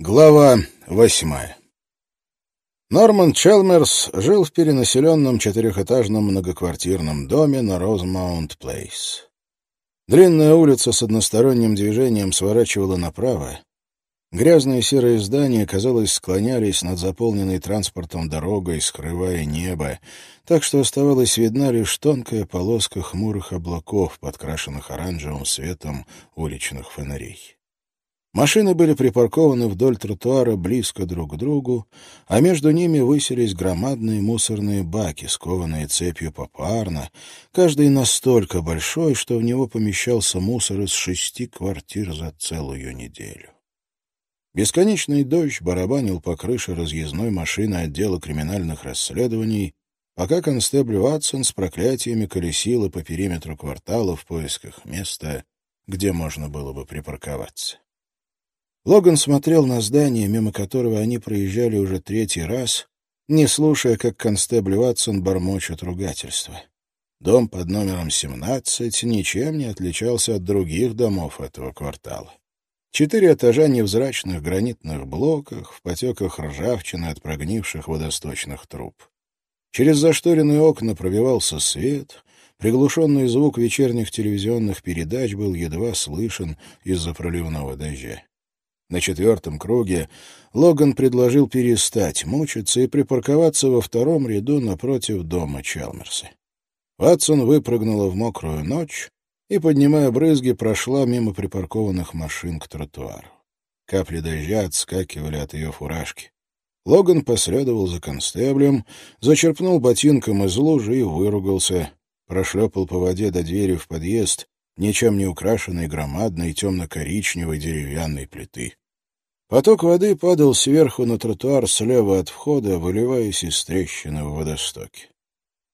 Глава восьмая Норман Челмерс жил в перенаселенном четырехэтажном многоквартирном доме на Розмаунт-Плейс. Длинная улица с односторонним движением сворачивала направо. Грязные серые здания, казалось, склонялись над заполненной транспортом дорогой, скрывая небо, так что оставалась видна лишь тонкая полоска хмурых облаков, подкрашенных оранжевым светом уличных фонарей. Машины были припаркованы вдоль тротуара близко друг к другу, а между ними высились громадные мусорные баки, скованные цепью попарно, каждый настолько большой, что в него помещался мусор из шести квартир за целую неделю. Бесконечный дождь барабанил по крыше разъездной машины отдела криминальных расследований, пока констебль Ватсон с проклятиями колесила по периметру квартала в поисках места, где можно было бы припарковаться. Логан смотрел на здание, мимо которого они проезжали уже третий раз, не слушая, как констебль Ватсон бормочет ругательства. Дом под номером 17 ничем не отличался от других домов этого квартала. Четыре этажа невзрачных гранитных блоках, в потеках ржавчины от прогнивших водосточных труб. Через зашторенные окна пробивался свет, приглушенный звук вечерних телевизионных передач был едва слышен из-за проливного дождя. На четвертом круге Логан предложил перестать мучиться и припарковаться во втором ряду напротив дома Чалмерса. Ватсон выпрыгнула в мокрую ночь и, поднимая брызги, прошла мимо припаркованных машин к тротуару. Капли дождя отскакивали от ее фуражки. Логан последовал за констеблем, зачерпнул ботинком из лужи и выругался, прошлепал по воде до двери в подъезд ничем не украшенной громадной темно-коричневой деревянной плиты. Поток воды падал сверху на тротуар слева от входа, выливаясь из трещины в водостоке.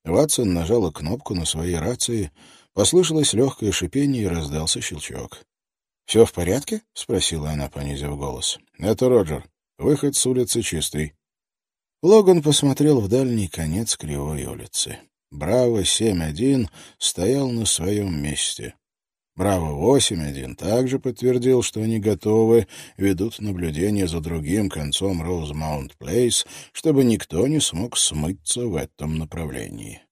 Ватсон нажала кнопку на своей рации, послышалось легкое шипение и раздался щелчок. — Все в порядке? — спросила она, понизив голос. — Это Роджер. Выход с улицы чистый. Логан посмотрел в дальний конец кривой улицы. Браво-7-1 стоял на своем месте. Браво-8-1 также подтвердил, что они готовы, ведут наблюдение за другим концом Розмаунт-Плейс, чтобы никто не смог смыться в этом направлении.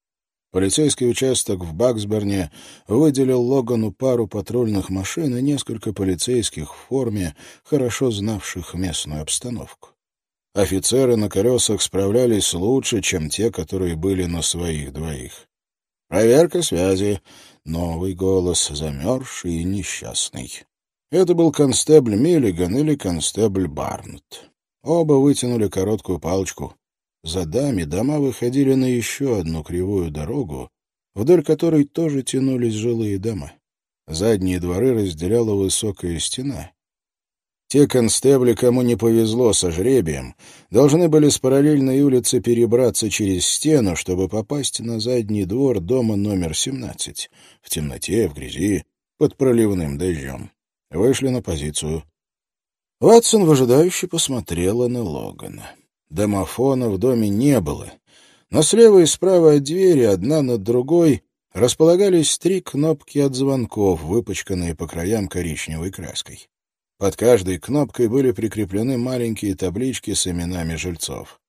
Полицейский участок в Баксберне выделил Логану пару патрульных машин и несколько полицейских в форме, хорошо знавших местную обстановку. Офицеры на колесах справлялись лучше, чем те, которые были на своих двоих. Проверка связи. Новый голос, замерзший и несчастный. Это был констебль Миллиган или констебль Барнетт. Оба вытянули короткую палочку. За дами дома выходили на еще одну кривую дорогу, вдоль которой тоже тянулись жилые дома. Задние дворы разделяла высокая стена. Те констебли, кому не повезло со жребием, должны были с параллельной улицы перебраться через стену, чтобы попасть на задний двор дома номер 17, в темноте, в грязи, под проливным дождем. Вышли на позицию. Ватсон выжидающе посмотрела на Логана. Домофона в доме не было, но слева и справа от двери, одна над другой, располагались три кнопки от звонков, выпачканные по краям коричневой краской. Под каждой кнопкой были прикреплены маленькие таблички с именами жильцов.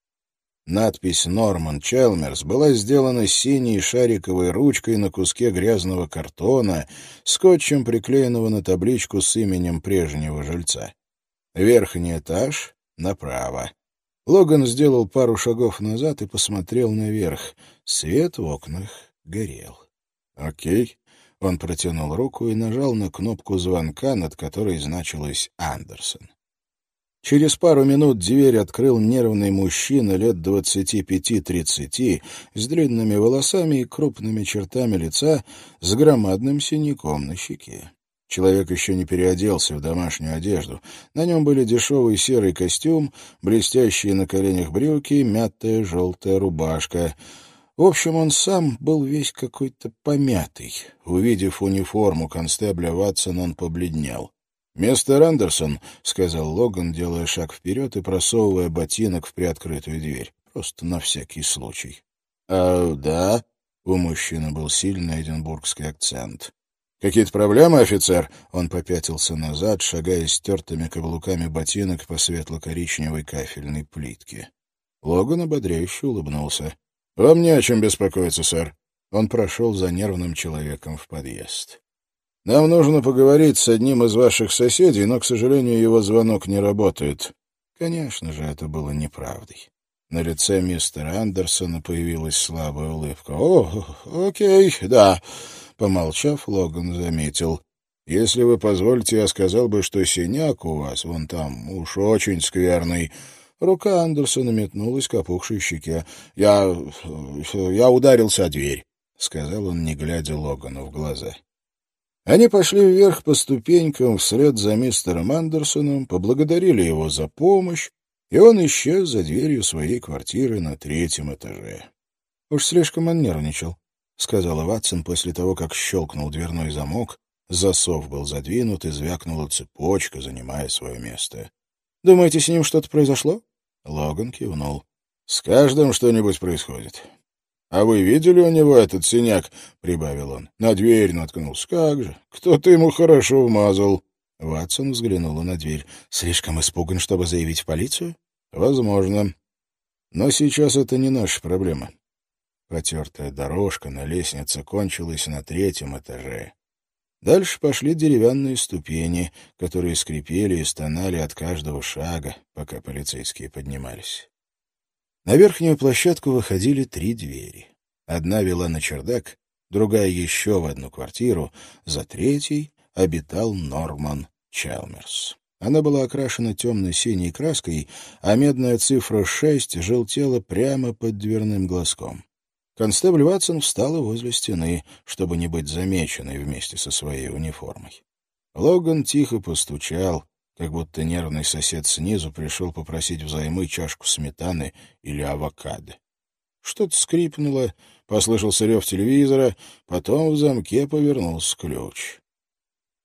Надпись «Норман Челмерс» была сделана синей шариковой ручкой на куске грязного картона, скотчем, приклеенного на табличку с именем прежнего жильца. Верхний этаж направо. Логан сделал пару шагов назад и посмотрел наверх. Свет в окнах горел. «Окей», он протянул руку и нажал на кнопку звонка, над которой значилось «Андерсон». Через пару минут дверь открыл нервный мужчина лет двадцати пяти-тридцати, с длинными волосами и крупными чертами лица, с громадным синяком на щеке. Человек еще не переоделся в домашнюю одежду. На нем были дешевый серый костюм, блестящие на коленях брюки, мятая желтая рубашка — в общем, он сам был весь какой-то помятый. Увидев униформу констебля Ватсон, он побледнел. «Мистер Андерсон», — сказал Логан, делая шаг вперед и просовывая ботинок в приоткрытую дверь. Просто на всякий случай. «А, да?» — у мужчины был сильный эдинбургский акцент. «Какие-то проблемы, офицер?» Он попятился назад, шагая стертыми каблуками ботинок по светло-коричневой кафельной плитке. Логан ободряюще улыбнулся. «Вам не о чем беспокоиться, сэр». Он прошел за нервным человеком в подъезд. «Нам нужно поговорить с одним из ваших соседей, но, к сожалению, его звонок не работает». Конечно же, это было неправдой. На лице мистера Андерсона появилась слабая улыбка. «О, окей, да». Помолчав, Логан заметил. «Если вы позволите, я сказал бы, что синяк у вас вон там уж очень скверный». Рука Андерсона метнулась к опухшей щеке. «Я... я ударился о дверь», — сказал он, не глядя Логану в глаза. Они пошли вверх по ступенькам вслед за мистером Андерсоном, поблагодарили его за помощь, и он исчез за дверью своей квартиры на третьем этаже. «Уж слишком он нервничал», — сказала Ватсон после того, как щелкнул дверной замок, засов был задвинут и звякнула цепочка, занимая свое место. «Думаете, с ним что-то произошло?» Логан кивнул. «С каждым что-нибудь происходит. А вы видели у него этот синяк?» — прибавил он. «На дверь наткнулся. Как же? Кто-то ему хорошо вмазал». Ватсон взглянула на дверь. «Слишком испуган, чтобы заявить в полицию?» «Возможно. Но сейчас это не наша проблема». Протертая дорожка на лестнице кончилась на третьем этаже. Дальше пошли деревянные ступени, которые скрипели и стонали от каждого шага, пока полицейские поднимались. На верхнюю площадку выходили три двери. Одна вела на чердак, другая еще в одну квартиру, за третьей обитал Норман Чалмерс. Она была окрашена темно-синей краской, а медная цифра шесть желтела прямо под дверным глазком. Констебль Ватсон встала возле стены, чтобы не быть замеченной вместе со своей униформой. Логан тихо постучал, как будто нервный сосед снизу пришел попросить взаймы чашку сметаны или авокадо. Что-то скрипнуло, послышался рев телевизора, потом в замке повернулся ключ.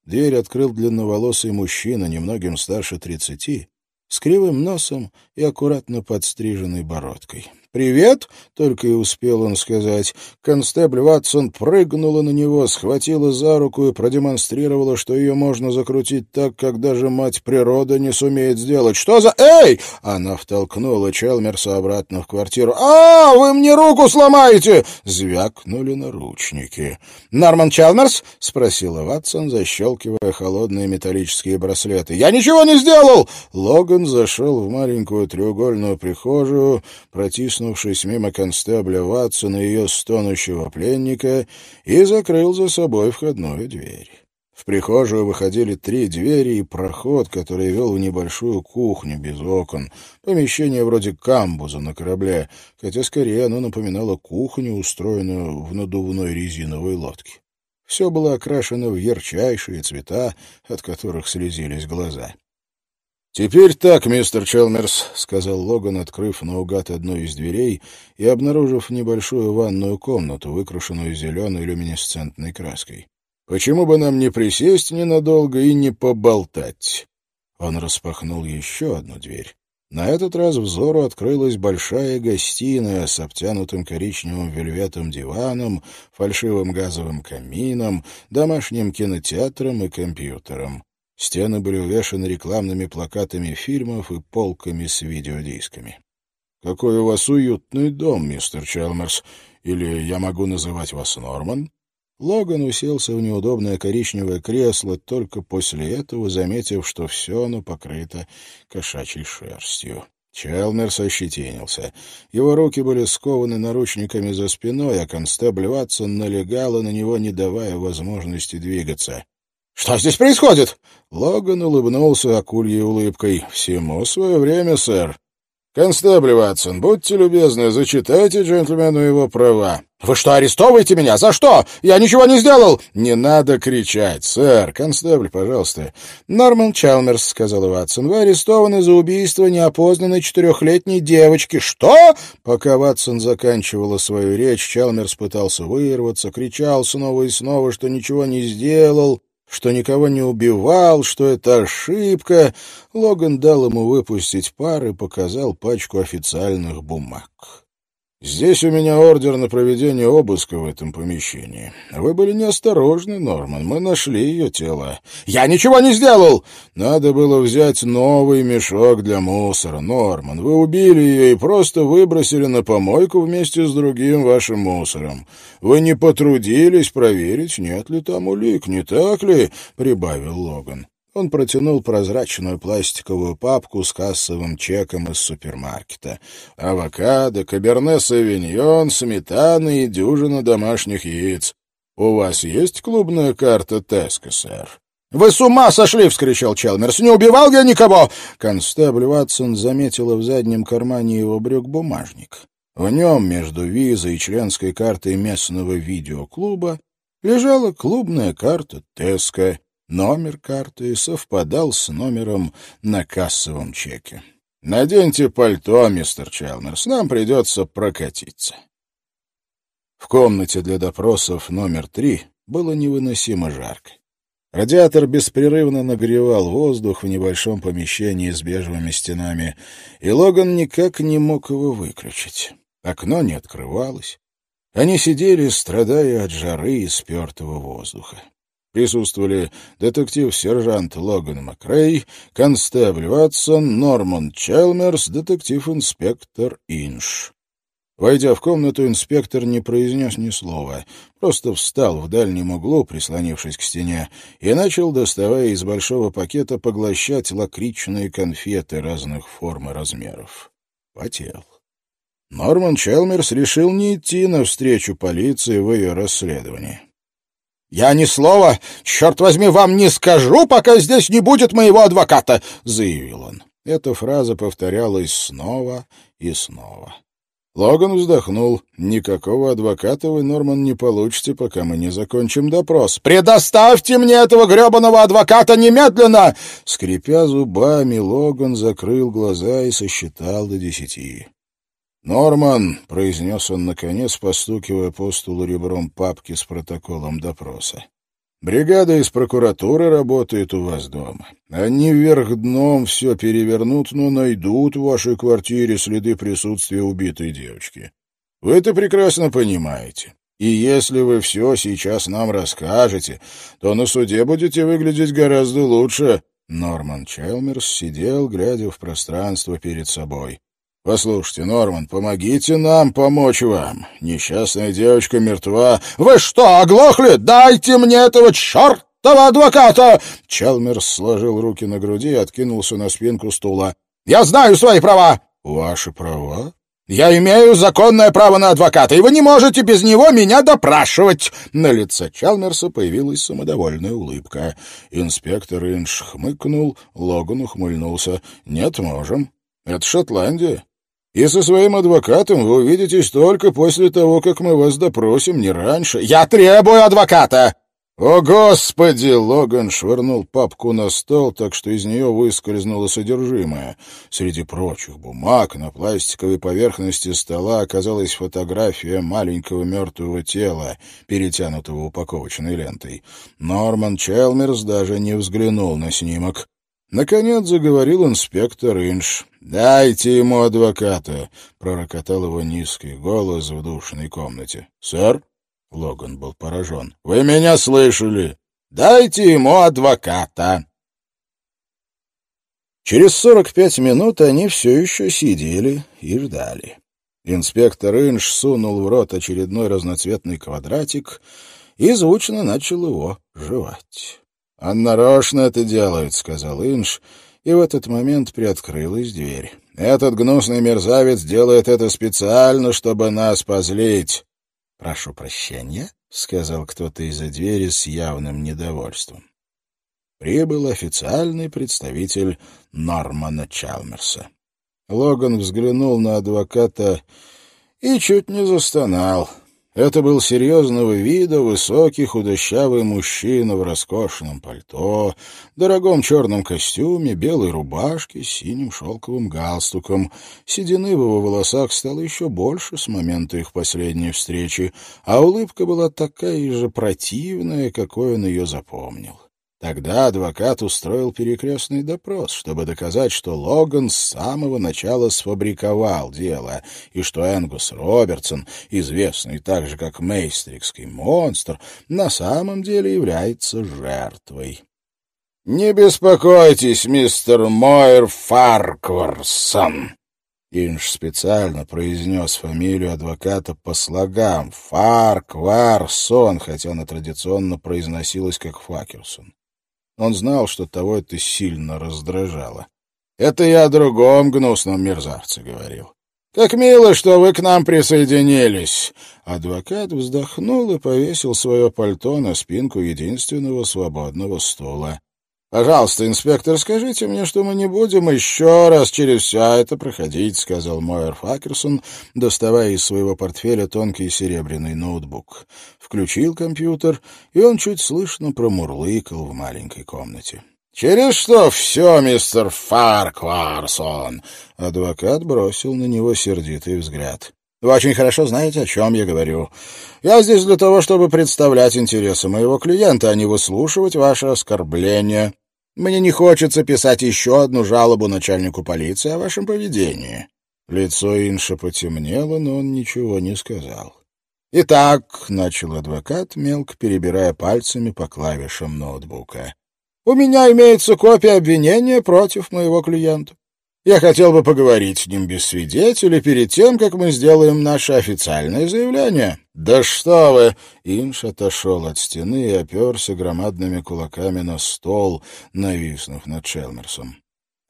Дверь открыл длинноволосый мужчина, немногим старше тридцати, с кривым носом и аккуратно подстриженной бородкой. «Привет!» — только и успел он сказать. Констебль Ватсон прыгнула на него, схватила за руку и продемонстрировала, что ее можно закрутить так, как даже мать природа не сумеет сделать. «Что за... Эй!» — она втолкнула Челмерса обратно в квартиру. «А, вы мне руку сломаете!» — звякнули наручники. «Норман Челмерс?» — спросила Ватсон, защелкивая холодные металлические браслеты. «Я ничего не сделал!» Логан зашел в маленькую треугольную прихожую, протиснул протиснувшись мимо констебля Ватсона и ее стонущего пленника, и закрыл за собой входную дверь. В прихожую выходили три двери и проход, который вел в небольшую кухню без окон, помещение вроде камбуза на корабле, хотя скорее оно напоминало кухню, устроенную в надувной резиновой лодке. Все было окрашено в ярчайшие цвета, от которых слезились глаза. «Теперь так, мистер Челмерс», — сказал Логан, открыв наугад одну из дверей и обнаружив небольшую ванную комнату, выкрашенную зеленой люминесцентной краской. «Почему бы нам не присесть ненадолго и не поболтать?» Он распахнул еще одну дверь. На этот раз взору открылась большая гостиная с обтянутым коричневым вельветом диваном, фальшивым газовым камином, домашним кинотеатром и компьютером. Стены были увешаны рекламными плакатами фильмов и полками с видеодисками. «Какой у вас уютный дом, мистер Челмерс. Или я могу называть вас Норман?» Логан уселся в неудобное коричневое кресло, только после этого заметив, что все оно покрыто кошачьей шерстью. Челмерс ощетинился. Его руки были скованы наручниками за спиной, а констебль Ватсон налегала на него, не давая возможности двигаться. «Что здесь происходит?» Логан улыбнулся акульей улыбкой. «Всему свое время, сэр. Констебль Ватсон, будьте любезны, зачитайте джентльмену его права». «Вы что, арестовываете меня? За что? Я ничего не сделал!» «Не надо кричать, сэр. Констебль, пожалуйста». «Норман Чалмерс», — сказал Ватсон, — «вы арестованы за убийство неопознанной четырехлетней девочки». «Что?» Пока Ватсон заканчивала свою речь, Чалмерс пытался вырваться, кричал снова и снова, что ничего не сделал что никого не убивал, что это ошибка, Логан дал ему выпустить пар и показал пачку официальных бумаг. Здесь у меня ордер на проведение обыска в этом помещении. Вы были неосторожны, Норман. Мы нашли ее тело. Я ничего не сделал! Надо было взять новый мешок для мусора, Норман. Вы убили ее и просто выбросили на помойку вместе с другим вашим мусором. Вы не потрудились проверить, нет ли там улик, не так ли? — прибавил Логан. Он протянул прозрачную пластиковую папку с кассовым чеком из супермаркета. Авокадо, каберне-савиньон, сметана и дюжина домашних яиц. «У вас есть клубная карта Теска, сэр?» «Вы с ума сошли!» — вскричал Челмерс. «Не убивал я никого!» Констебль Ватсон заметила в заднем кармане его брюк бумажник. В нем, между визой и членской картой местного видеоклуба, лежала клубная карта Теска. Номер карты совпадал с номером на кассовом чеке. «Наденьте пальто, мистер Челмерс, нам придется прокатиться». В комнате для допросов номер три было невыносимо жарко. Радиатор беспрерывно нагревал воздух в небольшом помещении с бежевыми стенами, и Логан никак не мог его выключить. Окно не открывалось. Они сидели, страдая от жары и спертого воздуха. Присутствовали детектив-сержант Логан Макрей, констебль Ватсон, Норман Челмерс, детектив-инспектор Инш. Войдя в комнату, инспектор не произнес ни слова, просто встал в дальнем углу, прислонившись к стене, и начал, доставая из большого пакета, поглощать лакричные конфеты разных форм и размеров. Потел. Норман Челмерс решил не идти навстречу полиции в ее расследовании. «Я ни слова, черт возьми, вам не скажу, пока здесь не будет моего адвоката», — заявил он. Эта фраза повторялась снова и снова. Логан вздохнул. «Никакого адвоката вы, Норман, не получите, пока мы не закончим допрос». «Предоставьте мне этого гребаного адвоката немедленно!» Скрипя зубами, Логан закрыл глаза и сосчитал до десяти. «Норман», — произнес он, наконец, постукивая по столу ребром папки с протоколом допроса. «Бригада из прокуратуры работает у вас дома. Они вверх дном все перевернут, но найдут в вашей квартире следы присутствия убитой девочки. Вы это прекрасно понимаете. И если вы все сейчас нам расскажете, то на суде будете выглядеть гораздо лучше». Норман Челмерс сидел, глядя в пространство перед собой. «Послушайте, Норман, помогите нам помочь вам. Несчастная девочка мертва». «Вы что, оглохли? Дайте мне этого чертова адвоката!» Чалмерс сложил руки на груди и откинулся на спинку стула. «Я знаю свои права!» «Ваши права?» «Я имею законное право на адвоката, и вы не можете без него меня допрашивать!» На лице Чалмерса появилась самодовольная улыбка. Инспектор Инш хмыкнул, Логан ухмыльнулся. «Нет, можем. Это Шотландия. И со своим адвокатом вы увидитесь только после того, как мы вас допросим, не раньше. Я требую адвоката!» «О, Господи!» — Логан швырнул папку на стол, так что из нее выскользнуло содержимое. Среди прочих бумаг на пластиковой поверхности стола оказалась фотография маленького мертвого тела, перетянутого упаковочной лентой. Норман Челмерс даже не взглянул на снимок. Наконец заговорил инспектор Инш. «Дайте ему адвоката!» — пророкотал его низкий голос в душной комнате. «Сэр?» — Логан был поражен. «Вы меня слышали? Дайте ему адвоката!» Через сорок пять минут они все еще сидели и ждали. Инспектор Инш сунул в рот очередной разноцветный квадратик и звучно начал его жевать. «Он нарочно это делает», — сказал Инш, и в этот момент приоткрылась дверь. «Этот гнусный мерзавец делает это специально, чтобы нас позлить». «Прошу прощения», — сказал кто-то из-за двери с явным недовольством. Прибыл официальный представитель Нормана Чалмерса. Логан взглянул на адвоката и чуть не застонал. Это был серьезного вида высокий худощавый мужчина в роскошном пальто, дорогом черном костюме, белой рубашке с синим шелковым галстуком. Седины в его волосах стало еще больше с момента их последней встречи, а улыбка была такая же противная, какой он ее запомнил. Тогда адвокат устроил перекрестный допрос, чтобы доказать, что Логан с самого начала сфабриковал дело, и что Энгус Робертсон, известный также как Мейстрикский монстр, на самом деле является жертвой. «Не беспокойтесь, мистер Мойер Фаркварсон!» Инж специально произнес фамилию адвоката по слогам Фаркварсон, хотя она традиционно произносилась как Факерсон. Он знал, что того это сильно раздражало. «Это я о другом гнусном мерзавце говорил. Как мило, что вы к нам присоединились!» Адвокат вздохнул и повесил свое пальто на спинку единственного свободного стула. «Пожалуйста, инспектор, скажите мне, что мы не будем еще раз через все это проходить», — сказал Мойер Факерсон, доставая из своего портфеля тонкий серебряный ноутбук. Включил компьютер, и он чуть слышно промурлыкал в маленькой комнате. «Через что все, мистер Фаркварсон?» Адвокат бросил на него сердитый взгляд. Вы очень хорошо знаете, о чем я говорю. Я здесь для того, чтобы представлять интересы моего клиента, а не выслушивать ваши оскорбления. Мне не хочется писать еще одну жалобу начальнику полиции о вашем поведении». Лицо Инша потемнело, но он ничего не сказал. «Итак», — начал адвокат, мелко перебирая пальцами по клавишам ноутбука, «у меня имеется копия обвинения против моего клиента. Я хотел бы поговорить с ним без свидетелей перед тем, как мы сделаем наше официальное заявление». «Да что вы!» Инш отошел от стены и оперся громадными кулаками на стол, нависнув над Челмерсом.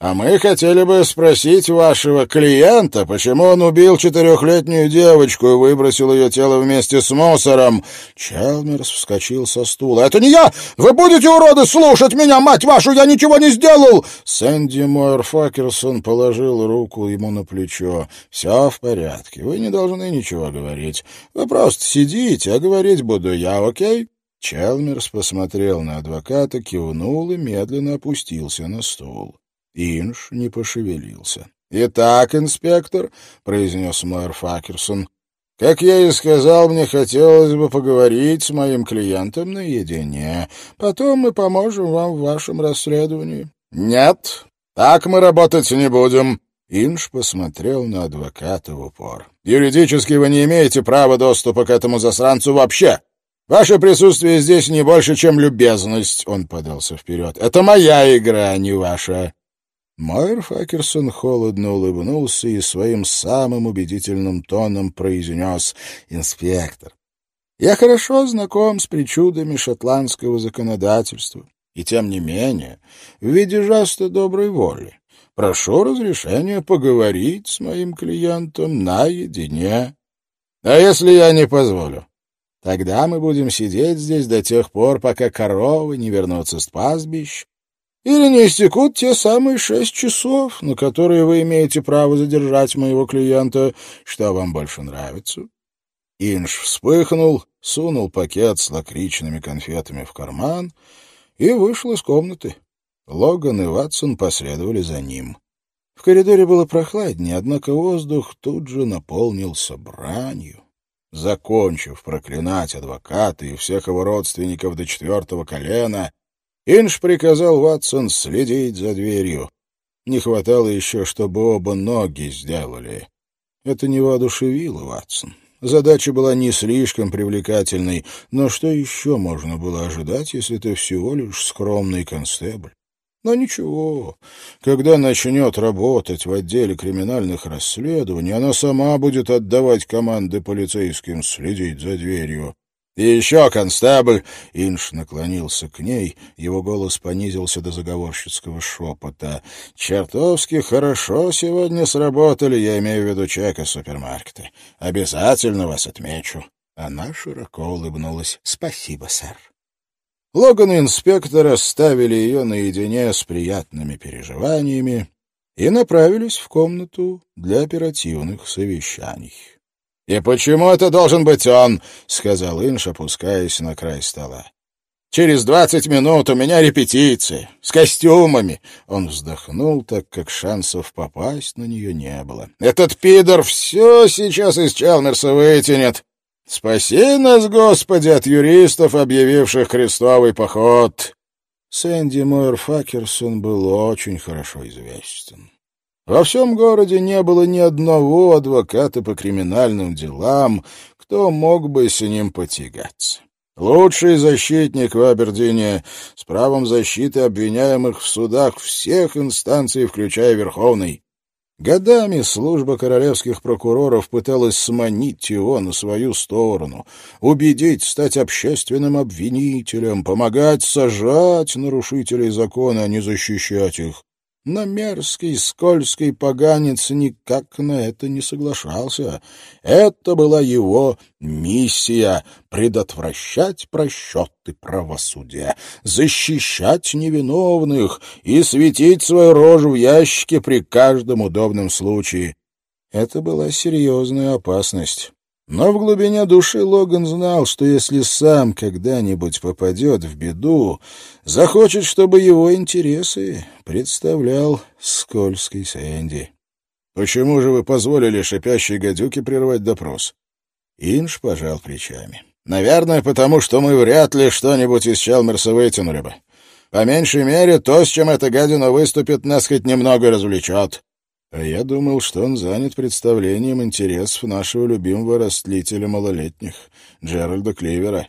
А мы хотели бы спросить вашего клиента, почему он убил четырехлетнюю девочку и выбросил ее тело вместе с мусором. Чалмерс вскочил со стула. «Это не я! Вы будете, уроды, слушать меня, мать вашу! Я ничего не сделал!» Сэнди Мойер Факерсон положил руку ему на плечо. «Все в порядке. Вы не должны ничего говорить. Вы просто сидите, а говорить буду я, окей?» Чалмерс посмотрел на адвоката, кивнул и медленно опустился на стул. Инш не пошевелился. «Итак, инспектор», — произнес мэр Факерсон, — «как я и сказал, мне хотелось бы поговорить с моим клиентом наедине. Потом мы поможем вам в вашем расследовании». «Нет, так мы работать не будем», Инш посмотрел на адвоката в упор. «Юридически вы не имеете права доступа к этому засранцу вообще. Ваше присутствие здесь не больше, чем любезность», — он подался вперед. «Это моя игра, а не ваша». Майер Факерсон холодно улыбнулся и своим самым убедительным тоном произнес «Инспектор, я хорошо знаком с причудами шотландского законодательства, и тем не менее, в виде жеста доброй воли, прошу разрешения поговорить с моим клиентом наедине. А если я не позволю? Тогда мы будем сидеть здесь до тех пор, пока коровы не вернутся с пастбищ, или не истекут те самые шесть часов, на которые вы имеете право задержать моего клиента, что вам больше нравится?» Инж вспыхнул, сунул пакет с лакричными конфетами в карман и вышел из комнаты. Логан и Ватсон последовали за ним. В коридоре было прохладнее, однако воздух тут же наполнился бранью. Закончив проклинать адвоката и всех его родственников до четвертого колена, Инж приказал Ватсон следить за дверью. Не хватало еще, чтобы оба ноги сделали. Это не воодушевило Ватсон. Задача была не слишком привлекательной, но что еще можно было ожидать, если ты всего лишь скромный констебль? Но ничего, когда начнет работать в отделе криминальных расследований, она сама будет отдавать команды полицейским следить за дверью. «И еще, констебль!» — Инш наклонился к ней, его голос понизился до заговорщицкого шепота. «Чертовски хорошо сегодня сработали, я имею в виду чека супермаркета. Обязательно вас отмечу». Она широко улыбнулась. «Спасибо, сэр». Логан и инспектор оставили ее наедине с приятными переживаниями и направились в комнату для оперативных совещаний. «И почему это должен быть он?» — сказал Инш, опускаясь на край стола. «Через двадцать минут у меня репетиции. С костюмами». Он вздохнул, так как шансов попасть на нее не было. «Этот пидор все сейчас из Челмерса вытянет. Спаси нас, Господи, от юристов, объявивших крестовый поход». Сэнди Мойер Факерсон был очень хорошо известен. Во всем городе не было ни одного адвоката по криминальным делам, кто мог бы с ним потягаться. Лучший защитник в Абердине с правом защиты обвиняемых в судах всех инстанций, включая Верховный. Годами служба королевских прокуроров пыталась сманить его на свою сторону, убедить стать общественным обвинителем, помогать сажать нарушителей закона, а не защищать их. Но мерзкий, скользкий поганец никак на это не соглашался. Это была его миссия — предотвращать просчеты правосудия, защищать невиновных и светить свою рожу в ящике при каждом удобном случае. Это была серьезная опасность. Но в глубине души Логан знал, что если сам когда-нибудь попадет в беду, захочет, чтобы его интересы представлял скользкий Сэнди. «Почему же вы позволили шипящей гадюке прервать допрос?» Инж пожал плечами. «Наверное, потому что мы вряд ли что-нибудь из Челмерса вытянули бы. По меньшей мере, то, с чем эта гадина выступит, нас хоть немного развлечет. А я думал, что он занят представлением интересов нашего любимого растлителя малолетних, Джеральда Кливера.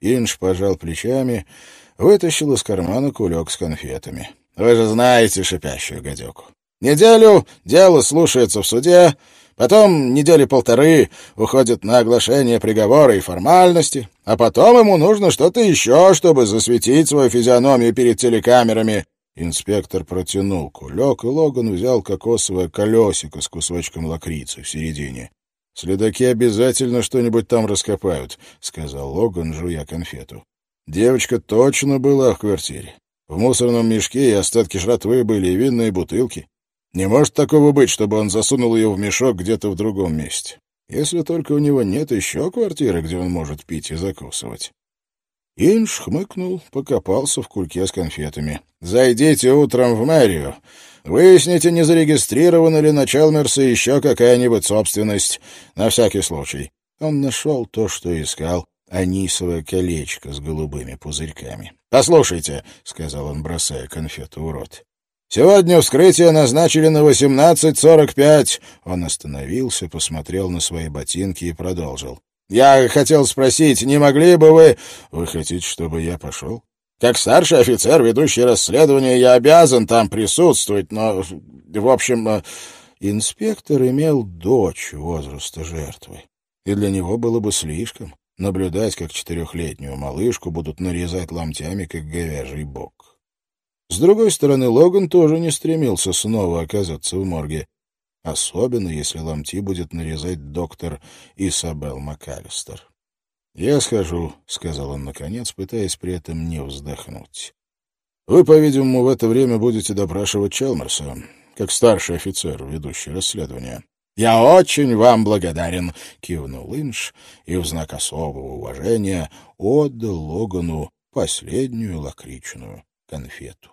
Инж пожал плечами, вытащил из кармана кулек с конфетами. «Вы же знаете шипящую гадюку. Неделю дело слушается в суде, потом недели полторы уходит на оглашение приговора и формальности, а потом ему нужно что-то еще, чтобы засветить свою физиономию перед телекамерами. Инспектор протянул кулек, и Логан взял кокосовое колесико с кусочком лакрицы в середине. «Следаки обязательно что-нибудь там раскопают», — сказал Логан, жуя конфету. «Девочка точно была в квартире. В мусорном мешке и остатки жратвы были, и винные бутылки. Не может такого быть, чтобы он засунул ее в мешок где-то в другом месте. Если только у него нет еще квартиры, где он может пить и закусывать». Инж хмыкнул, покопался в кульке с конфетами. «Зайдите утром в мэрию. Выясните, не зарегистрирована ли на Челмерса еще какая-нибудь собственность. На всякий случай». Он нашел то, что искал. Анисовое колечко с голубыми пузырьками. «Послушайте», — сказал он, бросая конфету в рот. «Сегодня вскрытие назначили на 18.45». Он остановился, посмотрел на свои ботинки и продолжил. Я хотел спросить, не могли бы вы... Вы хотите, чтобы я пошел? Как старший офицер, ведущий расследование, я обязан там присутствовать, но, в общем, э, инспектор имел дочь возраста жертвы. И для него было бы слишком наблюдать, как четырехлетнюю малышку будут нарезать ломтями, как говяжий бок. С другой стороны, Логан тоже не стремился снова оказаться в морге особенно если ломти будет нарезать доктор Исабел МакАлистер. «Я схожу», — сказал он наконец, пытаясь при этом не вздохнуть. «Вы, по-видимому, в это время будете допрашивать Челмерса, как старший офицер, ведущий расследование». «Я очень вам благодарен», — кивнул Инш и в знак особого уважения отдал Логану последнюю лакричную конфету.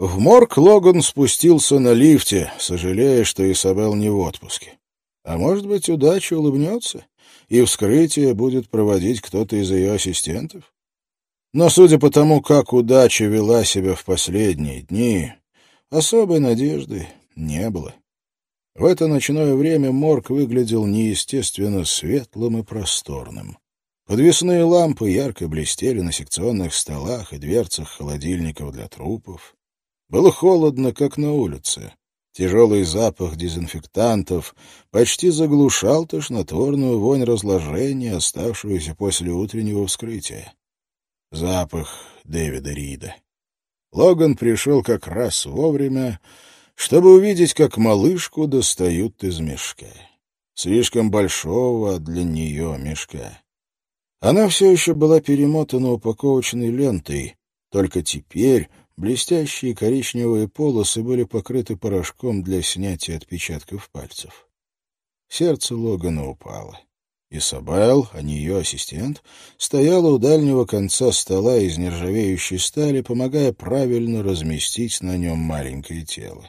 В морг Логан спустился на лифте, сожалея, что Исабел не в отпуске. А может быть, удача улыбнется, и вскрытие будет проводить кто-то из ее ассистентов? Но судя по тому, как удача вела себя в последние дни, особой надежды не было. В это ночное время морг выглядел неестественно светлым и просторным. Подвесные лампы ярко блестели на секционных столах и дверцах холодильников для трупов. Было холодно, как на улице. Тяжелый запах дезинфектантов почти заглушал тошнотворную вонь разложения, оставшуюся после утреннего вскрытия. Запах Дэвида Рида. Логан пришел как раз вовремя, чтобы увидеть, как малышку достают из мешка. Слишком большого для нее мешка. Она все еще была перемотана упаковочной лентой, только теперь Блестящие коричневые полосы были покрыты порошком для снятия отпечатков пальцев. Сердце Логана упало. Исабел, а не ее ассистент, стояла у дальнего конца стола из нержавеющей стали, помогая правильно разместить на нем маленькое тело.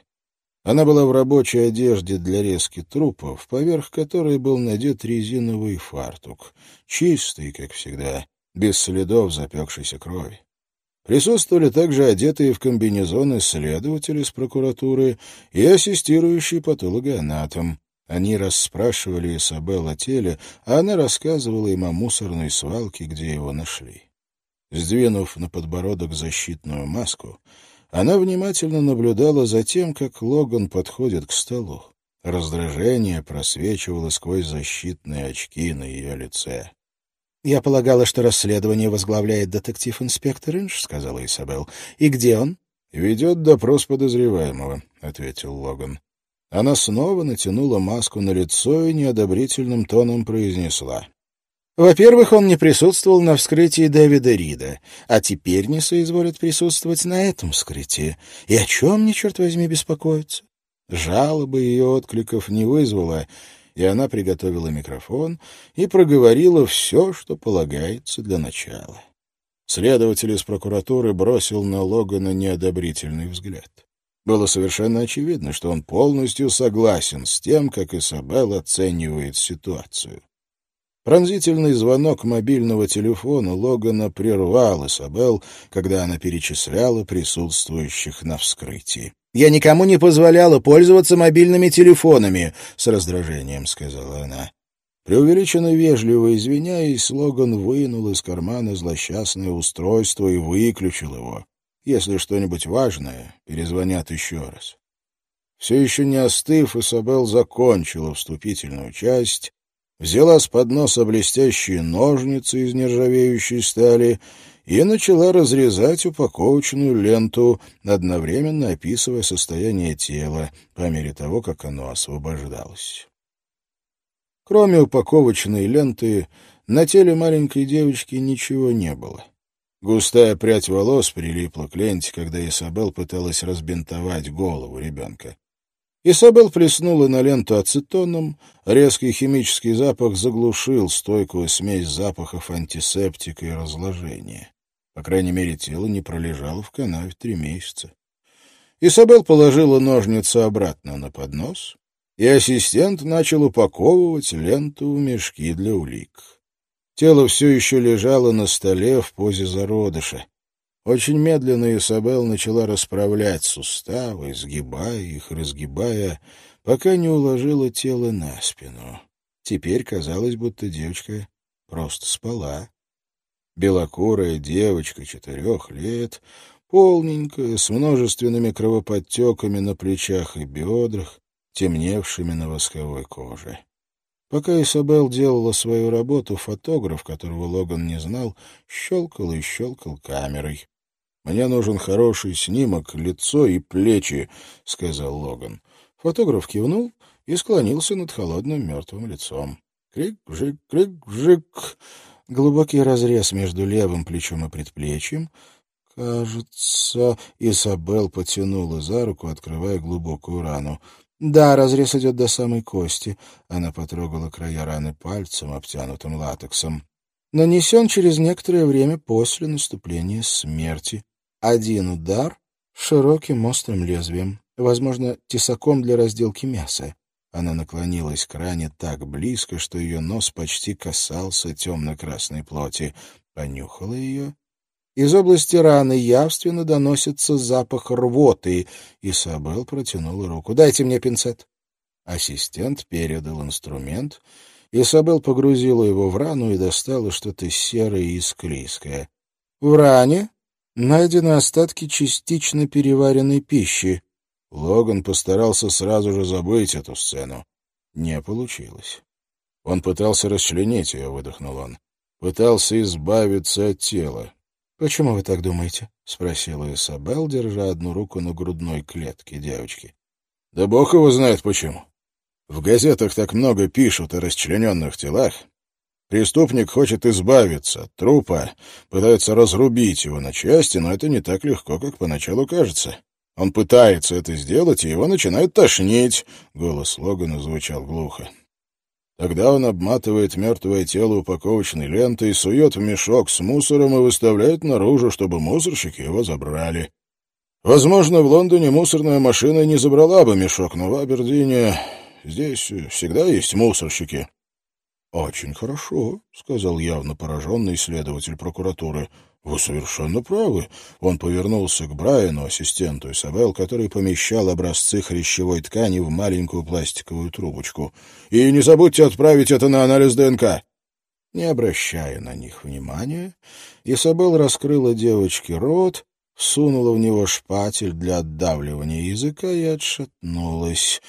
Она была в рабочей одежде для резки трупов, поверх которой был надет резиновый фартук, чистый, как всегда, без следов запекшейся крови. Присутствовали также одетые в комбинезоны следователи с прокуратуры и ассистирующий патологоанатом. Они расспрашивали Исабел о теле, а она рассказывала им о мусорной свалке, где его нашли. Сдвинув на подбородок защитную маску, она внимательно наблюдала за тем, как Логан подходит к столу. Раздражение просвечивало сквозь защитные очки на ее лице. «Я полагала, что расследование возглавляет детектив-инспектор Инж», — сказала Исабел. «И где он?» «Ведет допрос подозреваемого», — ответил Логан. Она снова натянула маску на лицо и неодобрительным тоном произнесла. «Во-первых, он не присутствовал на вскрытии Дэвида Рида, а теперь не соизволит присутствовать на этом вскрытии. И о чем мне, черт возьми, беспокоиться?» Жалобы ее откликов не вызвала, и она приготовила микрофон и проговорила все, что полагается для начала. Следователь из прокуратуры бросил на Логана неодобрительный взгляд. Было совершенно очевидно, что он полностью согласен с тем, как Исабел оценивает ситуацию. Пронзительный звонок мобильного телефона Логана прервал Исабел, когда она перечисляла присутствующих на вскрытии. «Я никому не позволяла пользоваться мобильными телефонами», — с раздражением сказала она. Преувеличенно вежливо извиняясь, Логан вынул из кармана злосчастное устройство и выключил его. Если что-нибудь важное, перезвонят еще раз. Все еще не остыв, Исабел закончила вступительную часть, взяла с подноса блестящие ножницы из нержавеющей стали и начала разрезать упаковочную ленту, одновременно описывая состояние тела по мере того, как оно освобождалось. Кроме упаковочной ленты, на теле маленькой девочки ничего не было. Густая прядь волос прилипла к ленте, когда Исабел пыталась разбинтовать голову ребенка. Исабел плеснула на ленту ацетоном, резкий химический запах заглушил стойкую смесь запахов антисептика и разложения. По крайней мере, тело не пролежало в канаве три месяца. Исабел положила ножницы обратно на поднос, и ассистент начал упаковывать ленту в мешки для улик. Тело все еще лежало на столе в позе зародыша. Очень медленно Исабел начала расправлять суставы, сгибая их, разгибая, пока не уложила тело на спину. Теперь казалось, будто девочка просто спала. Белокурая девочка четырех лет, полненькая, с множественными кровоподтеками на плечах и бедрах, темневшими на восковой коже. Пока Исабел делала свою работу, фотограф, которого Логан не знал, щелкал и щелкал камерой. «Мне нужен хороший снимок, лицо и плечи», — сказал Логан. Фотограф кивнул и склонился над холодным мертвым лицом. Крик-жик, крик-жик. Глубокий разрез между левым плечом и предплечьем. Кажется, Изабел потянула за руку, открывая глубокую рану. «Да, разрез идет до самой кости». Она потрогала края раны пальцем, обтянутым латексом. «Нанесен через некоторое время после наступления смерти. Один удар широким острым лезвием, возможно, тесаком для разделки мяса. Она наклонилась к ране так близко, что ее нос почти касался темно-красной плоти. Понюхала ее. Из области раны явственно доносится запах рвоты. Исабел протянула руку. «Дайте мне пинцет». Ассистент передал инструмент. Исабел погрузила его в рану и достала что-то серое и склизкое. В ране найдены остатки частично переваренной пищи. Логан постарался сразу же забыть эту сцену. Не получилось. Он пытался расчленить ее, выдохнул он. Пытался избавиться от тела. — Почему вы так думаете? — спросила Исабел, держа одну руку на грудной клетке девочки. — Да бог его знает почему. В газетах так много пишут о расчлененных телах. Преступник хочет избавиться от трупа, пытается разрубить его на части, но это не так легко, как поначалу кажется. Он пытается это сделать, и его начинает тошнить. Голос Логана звучал глухо. Тогда он обматывает мертвое тело упаковочной лентой, сует в мешок с мусором и выставляет наружу, чтобы мусорщики его забрали. Возможно, в Лондоне мусорная машина не забрала бы мешок, но в Абердине здесь всегда есть мусорщики. «Очень хорошо», — сказал явно пораженный следователь прокуратуры. «Вы совершенно правы». Он повернулся к Брайану, ассистенту Исабел, который помещал образцы хрящевой ткани в маленькую пластиковую трубочку. «И не забудьте отправить это на анализ ДНК». Не обращая на них внимания, Исабел раскрыла девочке рот, сунула в него шпатель для отдавливания языка и отшатнулась.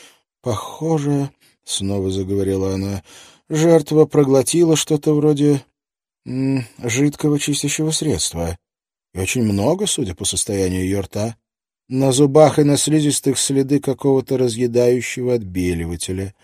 «Похоже», — снова заговорила она, — «жертва проглотила что-то вроде жидкого чистящего средства. И очень много, судя по состоянию ее рта. На зубах и на слизистых следы какого-то разъедающего отбеливателя.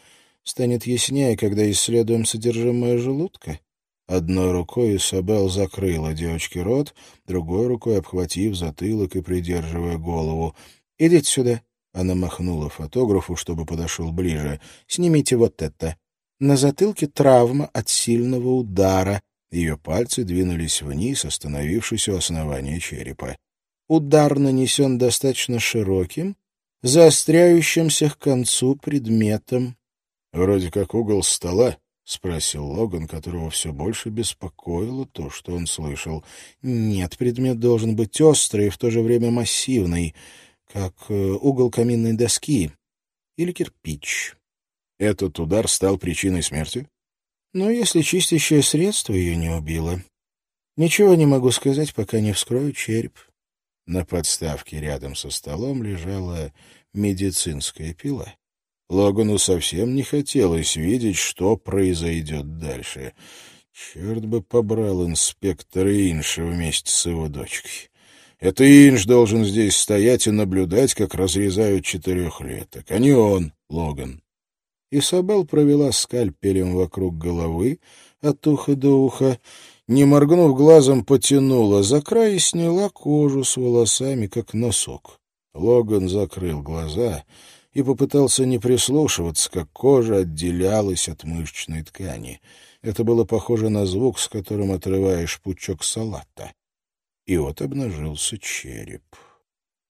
Станет яснее, когда исследуем содержимое желудка. Одной рукой Исабел закрыла девочке рот, другой рукой обхватив затылок и придерживая голову. «Идите сюда». Она махнула фотографу, чтобы подошел ближе. «Снимите вот это». На затылке травма от сильного удара. Ее пальцы двинулись вниз, остановившись у основания черепа. Удар нанесен достаточно широким, заостряющимся к концу предметом. — Вроде как угол стола, — спросил Логан, которого все больше беспокоило то, что он слышал. — Нет, предмет должен быть острый и в то же время массивный, как э, угол каминной доски или кирпич. — Этот удар стал причиной смерти? Но если чистящее средство ее не убило, ничего не могу сказать, пока не вскрою череп. На подставке рядом со столом лежала медицинская пила. Логану совсем не хотелось видеть, что произойдет дальше. Черт бы побрал инспектора Инша вместе с его дочкой. Это Инш должен здесь стоять и наблюдать, как разрезают четырехлеток, а не он, Логан. Исабел провела скальпелем вокруг головы от уха до уха, не моргнув глазом, потянула за край и сняла кожу с волосами, как носок. Логан закрыл глаза и попытался не прислушиваться, как кожа отделялась от мышечной ткани. Это было похоже на звук, с которым отрываешь пучок салата. И вот обнажился череп.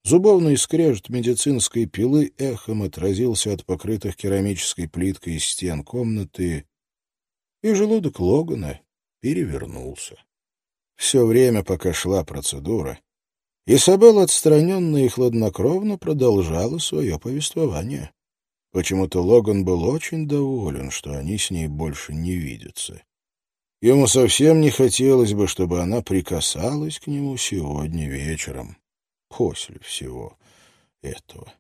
Зубовный скрежет медицинской пилы эхом отразился от покрытых керамической плиткой стен комнаты, и желудок Логана перевернулся. Все время, пока шла процедура, Исабел отстраненно и хладнокровно продолжала свое повествование. Почему-то Логан был очень доволен, что они с ней больше не видятся. Ему совсем не хотелось бы, чтобы она прикасалась к нему сегодня вечером после всего этого.